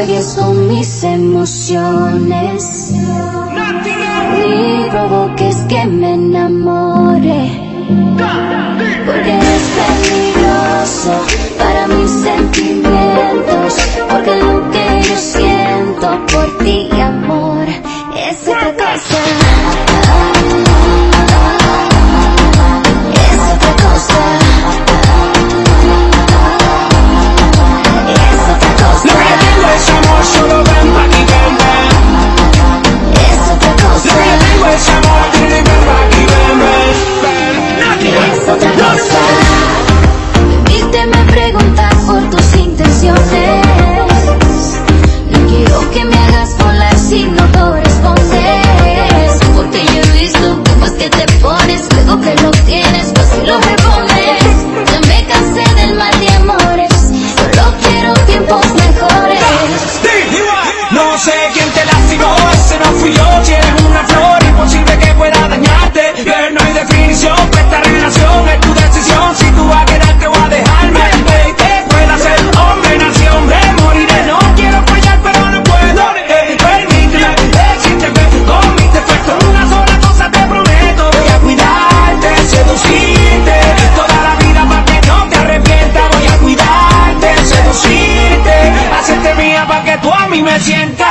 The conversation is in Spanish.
nadie son mis emociones. Ni provoqué por tus intenciones. No quiero que me hagas volar sin me sienta